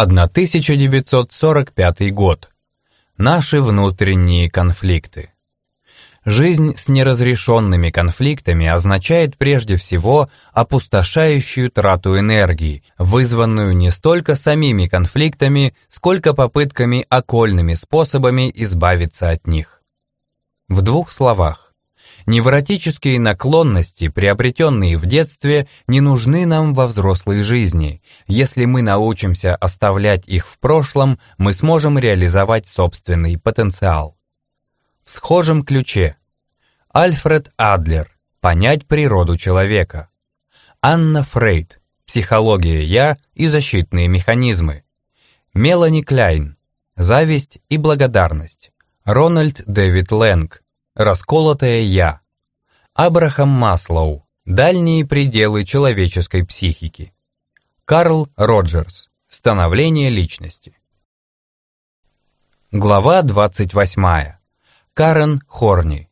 1945 год. Наши внутренние конфликты. Жизнь с неразрешенными конфликтами означает прежде всего опустошающую трату энергии, вызванную не столько самими конфликтами, сколько попытками окольными способами избавиться от них. В двух словах. Невротические наклонности, приобретенные в детстве, не нужны нам во взрослой жизни. Если мы научимся оставлять их в прошлом, мы сможем реализовать собственный потенциал. В схожем ключе. Альфред Адлер. Понять природу человека. Анна Фрейд. Психология «я» и защитные механизмы. Мелани Кляйн. Зависть и благодарность. Рональд Дэвид Лэнг. Расколотое «я». Абрахам Маслоу. Дальние пределы человеческой психики. Карл Роджерс. Становление личности. Глава 28. Карен Хорни.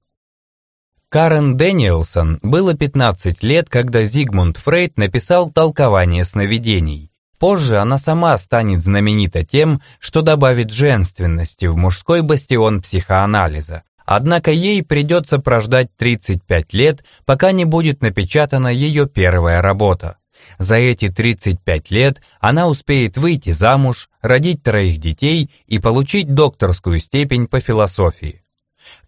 Карен Дэниелсон было 15 лет, когда Зигмунд Фрейд написал «Толкование сновидений». Позже она сама станет знаменита тем, что добавит женственности в мужской бастион психоанализа, Однако ей придется прождать 35 лет, пока не будет напечатана ее первая работа. За эти 35 лет она успеет выйти замуж, родить троих детей и получить докторскую степень по философии.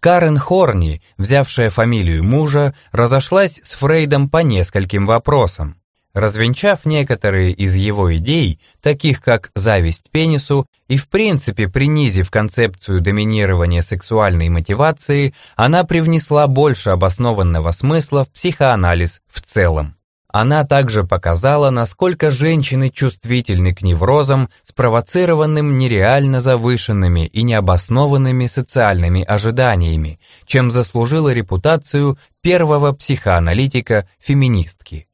Карен Хорни, взявшая фамилию мужа, разошлась с Фрейдом по нескольким вопросам. Развенчав некоторые из его идей, таких как зависть пенису, и в принципе принизив концепцию доминирования сексуальной мотивации, она привнесла больше обоснованного смысла в психоанализ в целом. Она также показала, насколько женщины чувствительны к неврозам, спровоцированным нереально завышенными и необоснованными социальными ожиданиями, чем заслужила репутацию первого психоаналитика-феминистки.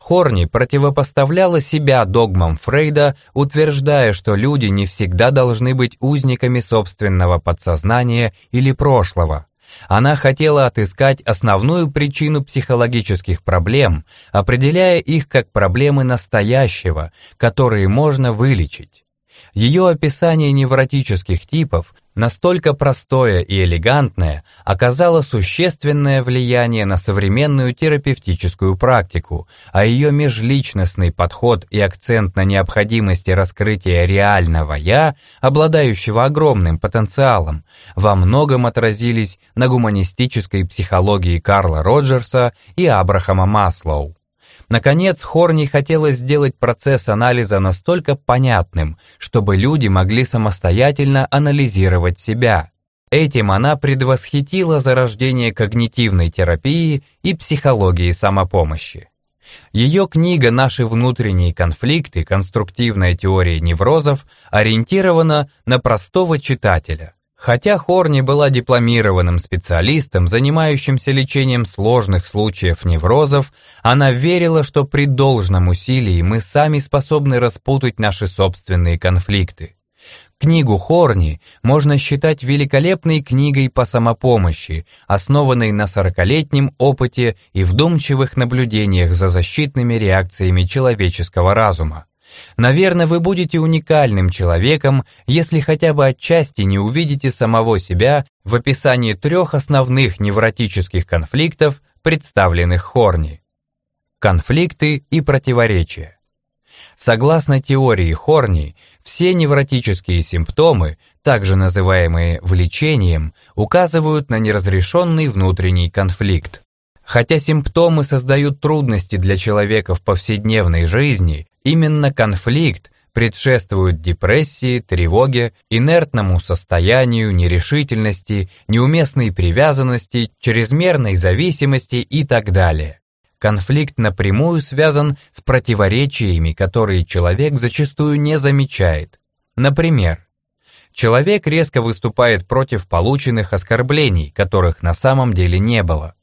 Хорни противопоставляла себя догмам Фрейда, утверждая, что люди не всегда должны быть узниками собственного подсознания или прошлого. Она хотела отыскать основную причину психологических проблем, определяя их как проблемы настоящего, которые можно вылечить. Ее описание невротических типов настолько простое и элегантное, оказало существенное влияние на современную терапевтическую практику, а ее межличностный подход и акцент на необходимости раскрытия реального «я», обладающего огромным потенциалом, во многом отразились на гуманистической психологии Карла Роджерса и Абрахама Маслоу. Наконец, Хорни хотела сделать процесс анализа настолько понятным, чтобы люди могли самостоятельно анализировать себя. Этим она предвосхитила зарождение когнитивной терапии и психологии самопомощи. Ее книга «Наши внутренние конфликты. Конструктивная теория неврозов» ориентирована на простого читателя – Хотя Хорни была дипломированным специалистом, занимающимся лечением сложных случаев неврозов, она верила, что при должном усилии мы сами способны распутать наши собственные конфликты. Книгу Хорни можно считать великолепной книгой по самопомощи, основанной на сорокалетнем опыте и вдумчивых наблюдениях за защитными реакциями человеческого разума. Наверное, вы будете уникальным человеком, если хотя бы отчасти не увидите самого себя в описании трех основных невротических конфликтов, представленных Хорни. Конфликты и противоречия. Согласно теории Хорни, все невротические симптомы, также называемые влечением, указывают на неразрешенный внутренний конфликт. Хотя симптомы создают трудности для человека в повседневной жизни, именно конфликт предшествует депрессии, тревоге, инертному состоянию, нерешительности, неуместной привязанности, чрезмерной зависимости и так далее. Конфликт напрямую связан с противоречиями, которые человек зачастую не замечает. Например, человек резко выступает против полученных оскорблений, которых на самом деле не было.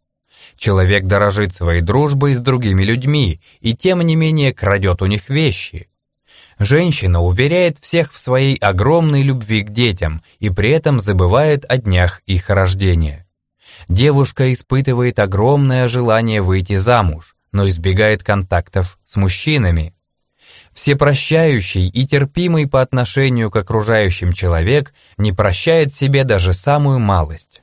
Человек дорожит своей дружбой с другими людьми и тем не менее крадет у них вещи. Женщина уверяет всех в своей огромной любви к детям и при этом забывает о днях их рождения. Девушка испытывает огромное желание выйти замуж, но избегает контактов с мужчинами. Всепрощающий и терпимый по отношению к окружающим человек не прощает себе даже самую малость.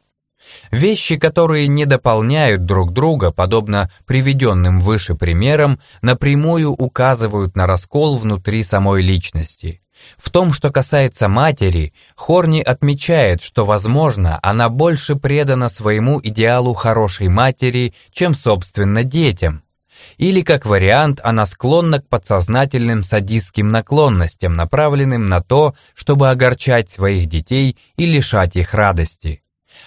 Вещи, которые не дополняют друг друга, подобно приведенным выше примерам, напрямую указывают на раскол внутри самой личности. В том, что касается матери, Хорни отмечает, что, возможно, она больше предана своему идеалу хорошей матери, чем, собственно, детям. Или, как вариант, она склонна к подсознательным садистским наклонностям, направленным на то, чтобы огорчать своих детей и лишать их радости.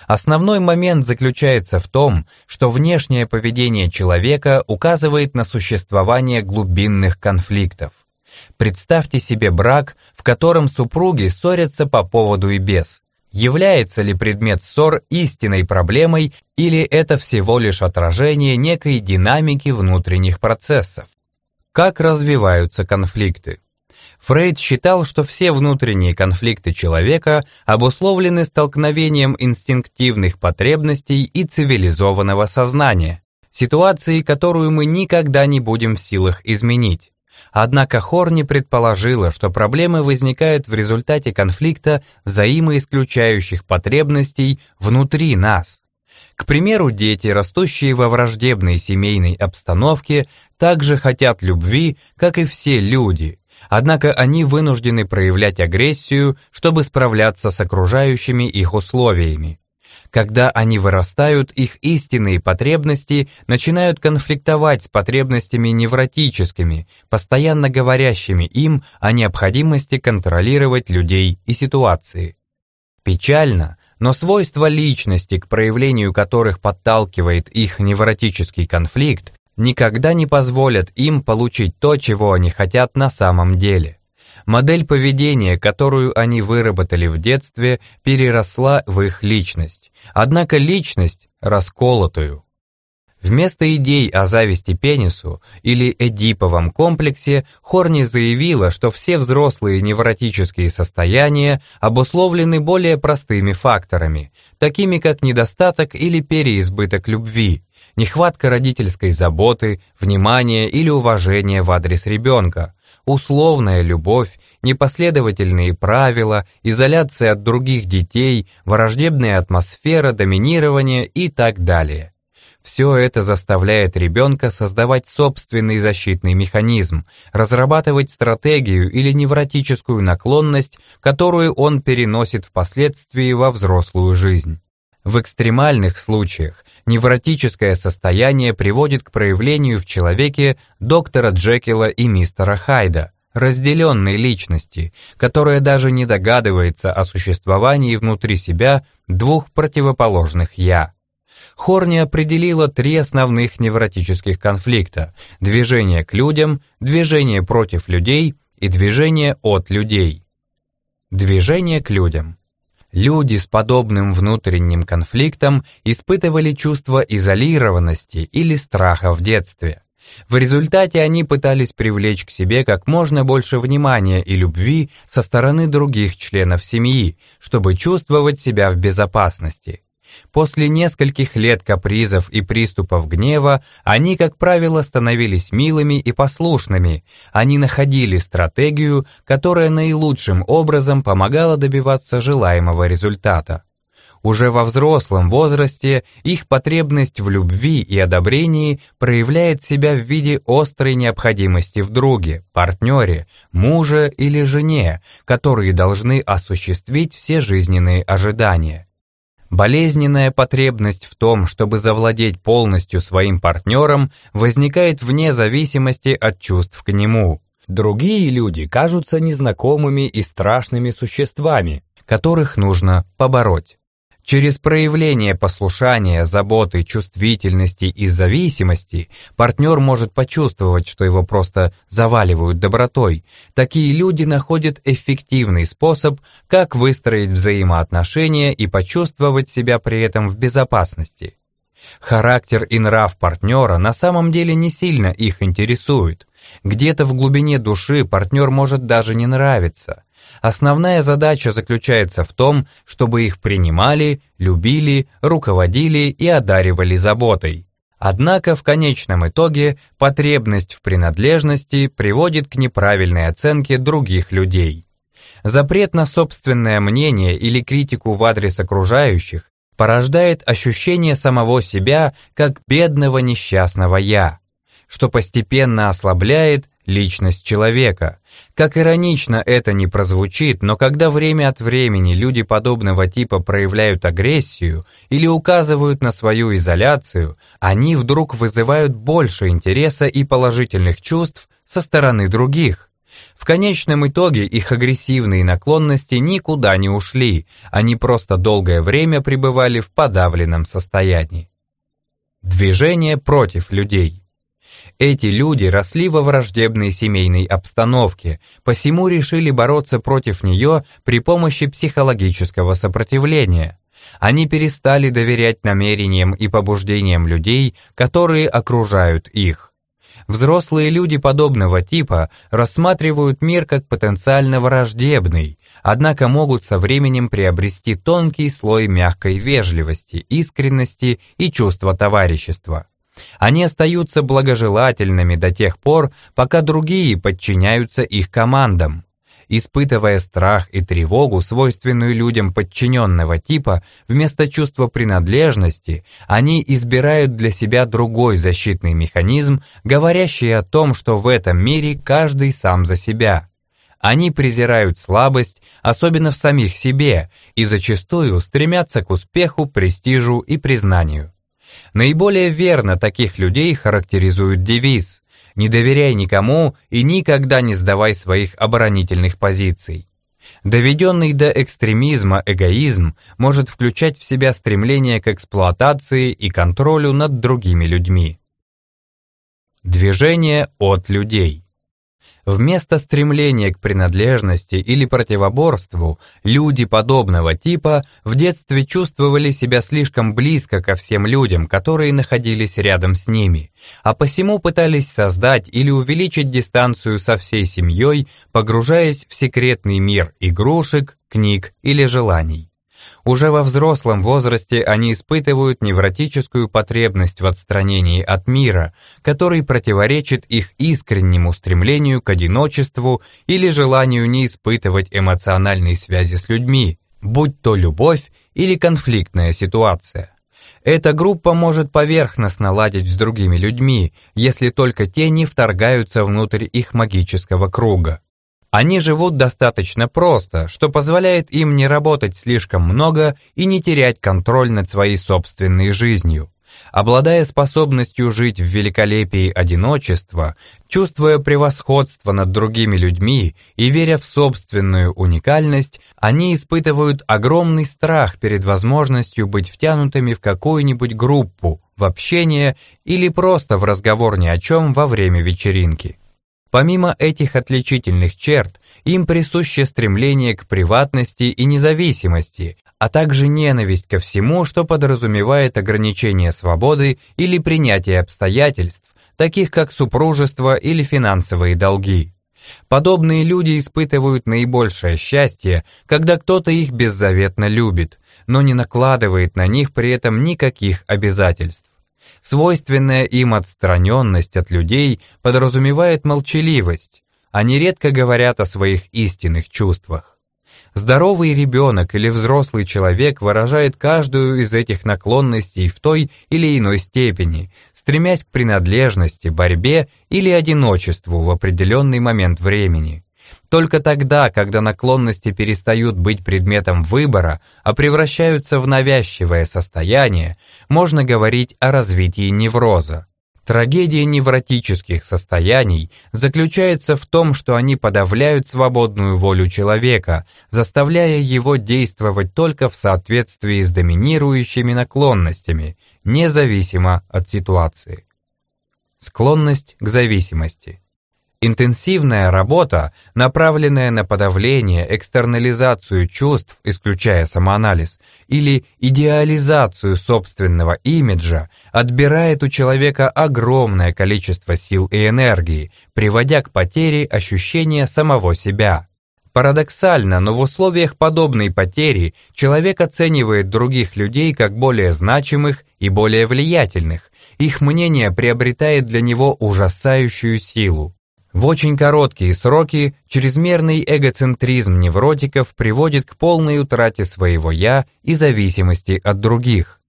Основной момент заключается в том, что внешнее поведение человека указывает на существование глубинных конфликтов. Представьте себе брак, в котором супруги ссорятся по поводу и без. Является ли предмет ссор истинной проблемой или это всего лишь отражение некой динамики внутренних процессов? Как развиваются конфликты? Фрейд считал, что все внутренние конфликты человека обусловлены столкновением инстинктивных потребностей и цивилизованного сознания, ситуации, которую мы никогда не будем в силах изменить. Однако Хорни предположила, что проблемы возникают в результате конфликта взаимоисключающих потребностей внутри нас. К примеру, дети, растущие во враждебной семейной обстановке, также хотят любви, как и все люди, однако они вынуждены проявлять агрессию, чтобы справляться с окружающими их условиями. Когда они вырастают, их истинные потребности начинают конфликтовать с потребностями невротическими, постоянно говорящими им о необходимости контролировать людей и ситуации. Печально, но свойства личности, к проявлению которых подталкивает их невротический конфликт, никогда не позволят им получить то, чего они хотят на самом деле. Модель поведения, которую они выработали в детстве, переросла в их личность, однако личность расколотую. Вместо идей о зависти пенису или эдиповом комплексе Хорни заявила, что все взрослые невротические состояния обусловлены более простыми факторами, такими как недостаток или переизбыток любви, нехватка родительской заботы, внимания или уважения в адрес ребенка, условная любовь, непоследовательные правила, изоляция от других детей, враждебная атмосфера, доминирование и так далее. Все это заставляет ребенка создавать собственный защитный механизм, разрабатывать стратегию или невротическую наклонность, которую он переносит впоследствии во взрослую жизнь. В экстремальных случаях невротическое состояние приводит к проявлению в человеке доктора Джекила и мистера Хайда, разделенной личности, которая даже не догадывается о существовании внутри себя двух противоположных «я». Хорни определила три основных невротических конфликта – движение к людям, движение против людей и движение от людей. Движение к людям. Люди с подобным внутренним конфликтом испытывали чувство изолированности или страха в детстве. В результате они пытались привлечь к себе как можно больше внимания и любви со стороны других членов семьи, чтобы чувствовать себя в безопасности. После нескольких лет капризов и приступов гнева они, как правило, становились милыми и послушными. Они находили стратегию, которая наилучшим образом помогала добиваться желаемого результата. Уже во взрослом возрасте их потребность в любви и одобрении проявляет себя в виде острой необходимости в друге, партнере, муже или жене, которые должны осуществить все жизненные ожидания. Болезненная потребность в том, чтобы завладеть полностью своим партнером, возникает вне зависимости от чувств к нему. Другие люди кажутся незнакомыми и страшными существами, которых нужно побороть. Через проявление послушания, заботы, чувствительности и зависимости партнер может почувствовать, что его просто заваливают добротой. Такие люди находят эффективный способ, как выстроить взаимоотношения и почувствовать себя при этом в безопасности. Характер и нрав партнера на самом деле не сильно их интересуют. Где-то в глубине души партнер может даже не нравиться – Основная задача заключается в том, чтобы их принимали, любили, руководили и одаривали заботой. Однако в конечном итоге потребность в принадлежности приводит к неправильной оценке других людей. Запрет на собственное мнение или критику в адрес окружающих порождает ощущение самого себя как бедного несчастного «я», что постепенно ослабляет личность человека. Как иронично это не прозвучит, но когда время от времени люди подобного типа проявляют агрессию или указывают на свою изоляцию, они вдруг вызывают больше интереса и положительных чувств со стороны других. В конечном итоге их агрессивные наклонности никуда не ушли, они просто долгое время пребывали в подавленном состоянии. Движение против людей. Эти люди росли во враждебной семейной обстановке, посему решили бороться против нее при помощи психологического сопротивления. Они перестали доверять намерениям и побуждениям людей, которые окружают их. Взрослые люди подобного типа рассматривают мир как потенциально враждебный, однако могут со временем приобрести тонкий слой мягкой вежливости, искренности и чувства товарищества. Они остаются благожелательными до тех пор, пока другие подчиняются их командам. Испытывая страх и тревогу, свойственную людям подчиненного типа, вместо чувства принадлежности, они избирают для себя другой защитный механизм, говорящий о том, что в этом мире каждый сам за себя. Они презирают слабость, особенно в самих себе, и зачастую стремятся к успеху, престижу и признанию. Наиболее верно таких людей характеризует девиз «Не доверяй никому и никогда не сдавай своих оборонительных позиций». Доведенный до экстремизма эгоизм может включать в себя стремление к эксплуатации и контролю над другими людьми. Движение от людей. Вместо стремления к принадлежности или противоборству, люди подобного типа в детстве чувствовали себя слишком близко ко всем людям, которые находились рядом с ними, а посему пытались создать или увеличить дистанцию со всей семьей, погружаясь в секретный мир игрушек, книг или желаний. Уже во взрослом возрасте они испытывают невротическую потребность в отстранении от мира, который противоречит их искреннему стремлению к одиночеству или желанию не испытывать эмоциональной связи с людьми, будь то любовь или конфликтная ситуация. Эта группа может поверхностно ладить с другими людьми, если только те не вторгаются внутрь их магического круга. Они живут достаточно просто, что позволяет им не работать слишком много и не терять контроль над своей собственной жизнью. Обладая способностью жить в великолепии одиночества, чувствуя превосходство над другими людьми и веря в собственную уникальность, они испытывают огромный страх перед возможностью быть втянутыми в какую-нибудь группу, в общение или просто в разговор ни о чем во время вечеринки. Помимо этих отличительных черт, им присуще стремление к приватности и независимости, а также ненависть ко всему, что подразумевает ограничение свободы или принятие обстоятельств, таких как супружество или финансовые долги. Подобные люди испытывают наибольшее счастье, когда кто-то их беззаветно любит, но не накладывает на них при этом никаких обязательств. Свойственная им отстраненность от людей подразумевает молчаливость. Они редко говорят о своих истинных чувствах. Здоровый ребенок или взрослый человек выражает каждую из этих наклонностей в той или иной степени, стремясь к принадлежности, борьбе или одиночеству в определенный момент времени. Только тогда, когда наклонности перестают быть предметом выбора, а превращаются в навязчивое состояние, можно говорить о развитии невроза. Трагедия невротических состояний заключается в том, что они подавляют свободную волю человека, заставляя его действовать только в соответствии с доминирующими наклонностями, независимо от ситуации. Склонность к зависимости. Интенсивная работа, направленная на подавление, экстернализацию чувств, исключая самоанализ, или идеализацию собственного имиджа, отбирает у человека огромное количество сил и энергии, приводя к потере ощущения самого себя. Парадоксально, но в условиях подобной потери человек оценивает других людей как более значимых и более влиятельных, их мнение приобретает для него ужасающую силу. В очень короткие сроки чрезмерный эгоцентризм невротиков приводит к полной утрате своего «я» и зависимости от других.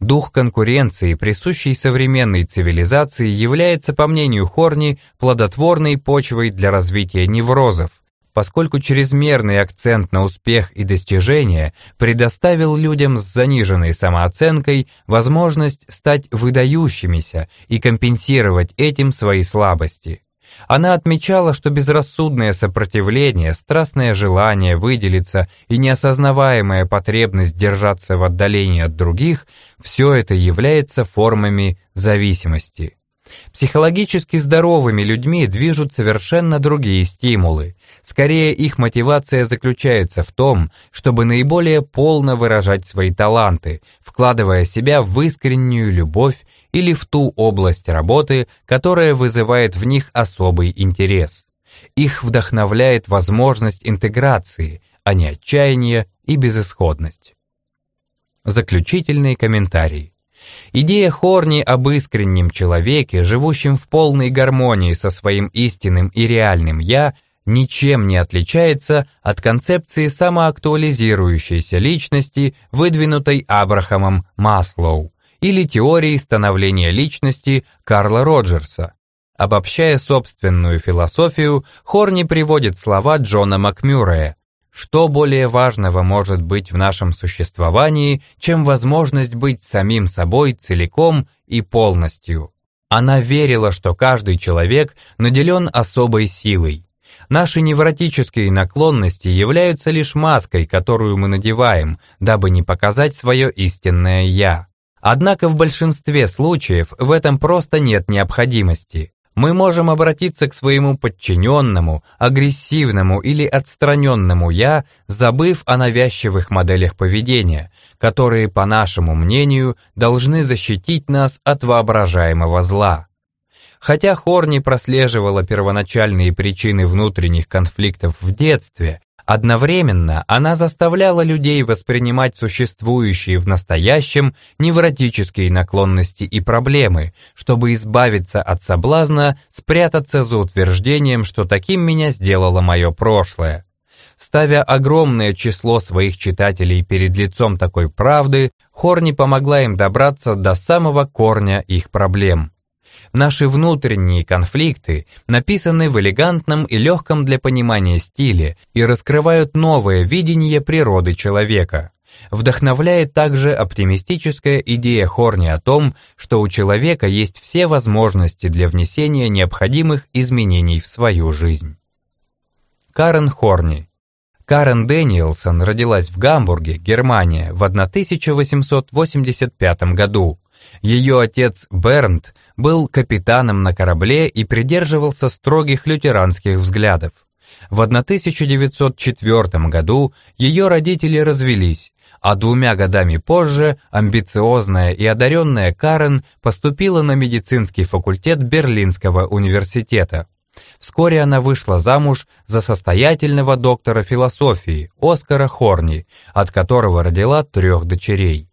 Дух конкуренции, присущий современной цивилизации, является, по мнению Хорни, плодотворной почвой для развития неврозов, поскольку чрезмерный акцент на успех и достижения предоставил людям с заниженной самооценкой возможность стать выдающимися и компенсировать этим свои слабости. Она отмечала, что безрассудное сопротивление, страстное желание выделиться и неосознаваемая потребность держаться в отдалении от других – все это является формами зависимости. Психологически здоровыми людьми движут совершенно другие стимулы. Скорее, их мотивация заключается в том, чтобы наиболее полно выражать свои таланты, вкладывая себя в искреннюю любовь или в ту область работы, которая вызывает в них особый интерес. Их вдохновляет возможность интеграции, а не отчаяние и безысходность. Заключительный комментарий. Идея Хорни об искреннем человеке, живущем в полной гармонии со своим истинным и реальным «я», ничем не отличается от концепции самоактуализирующейся личности, выдвинутой Абрахамом Маслоу или теории становления личности Карла Роджерса. Обобщая собственную философию, Хорни приводит слова Джона Макмюррея. Что более важного может быть в нашем существовании, чем возможность быть самим собой целиком и полностью? Она верила, что каждый человек наделен особой силой. Наши невротические наклонности являются лишь маской, которую мы надеваем, дабы не показать свое истинное «я». Однако в большинстве случаев в этом просто нет необходимости. Мы можем обратиться к своему подчиненному, агрессивному или отстраненному «я», забыв о навязчивых моделях поведения, которые, по нашему мнению, должны защитить нас от воображаемого зла. Хотя Хорни прослеживала первоначальные причины внутренних конфликтов в детстве, Одновременно она заставляла людей воспринимать существующие в настоящем невротические наклонности и проблемы, чтобы избавиться от соблазна спрятаться за утверждением, что таким меня сделало мое прошлое. Ставя огромное число своих читателей перед лицом такой правды, Хорни помогла им добраться до самого корня их проблем. Наши внутренние конфликты написаны в элегантном и легком для понимания стиле и раскрывают новое видение природы человека. Вдохновляет также оптимистическая идея Хорни о том, что у человека есть все возможности для внесения необходимых изменений в свою жизнь. Карен Хорни Карен Дэниелсон родилась в Гамбурге, Германия, в 1885 году. Ее отец Бернт был капитаном на корабле и придерживался строгих лютеранских взглядов. В 1904 году ее родители развелись, а двумя годами позже амбициозная и одаренная Карен поступила на медицинский факультет Берлинского университета. Вскоре она вышла замуж за состоятельного доктора философии Оскара Хорни, от которого родила трех дочерей.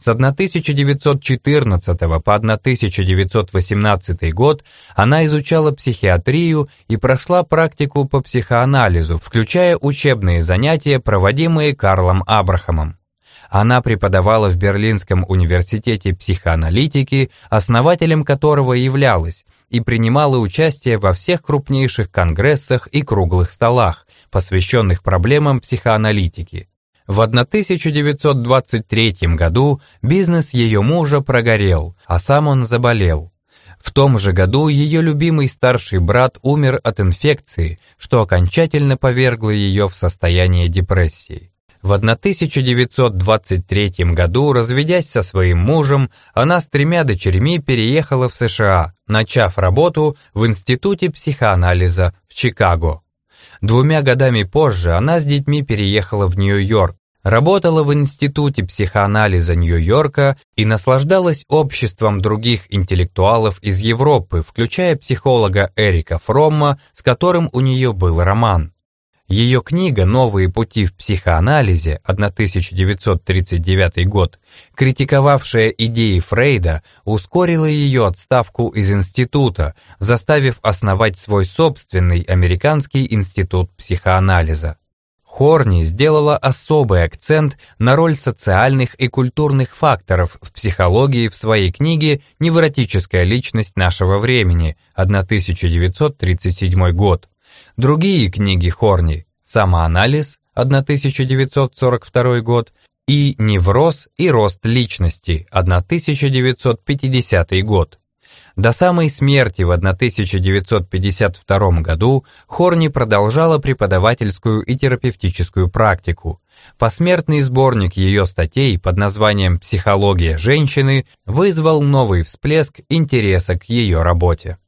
С 1914 по 1918 год она изучала психиатрию и прошла практику по психоанализу, включая учебные занятия, проводимые Карлом Абрахамом. Она преподавала в Берлинском университете психоаналитики, основателем которого являлась, и принимала участие во всех крупнейших конгрессах и круглых столах, посвященных проблемам психоаналитики. В 1923 году бизнес ее мужа прогорел, а сам он заболел. В том же году ее любимый старший брат умер от инфекции, что окончательно повергло ее в состояние депрессии. В 1923 году, разведясь со своим мужем, она с тремя дочерьми переехала в США, начав работу в Институте психоанализа в Чикаго. Двумя годами позже она с детьми переехала в Нью-Йорк, Работала в Институте психоанализа Нью-Йорка и наслаждалась обществом других интеллектуалов из Европы, включая психолога Эрика Фромма, с которым у нее был роман. Ее книга «Новые пути в психоанализе» 1939 год, критиковавшая идеи Фрейда, ускорила ее отставку из института, заставив основать свой собственный американский институт психоанализа. Хорни сделала особый акцент на роль социальных и культурных факторов в психологии в своей книге «Невротическая личность нашего времени» 1937 год. Другие книги Хорни «Самоанализ» 1942 год и «Невроз и рост личности» 1950 год. До самой смерти в 1952 году Хорни продолжала преподавательскую и терапевтическую практику. Посмертный сборник ее статей под названием «Психология женщины» вызвал новый всплеск интереса к ее работе.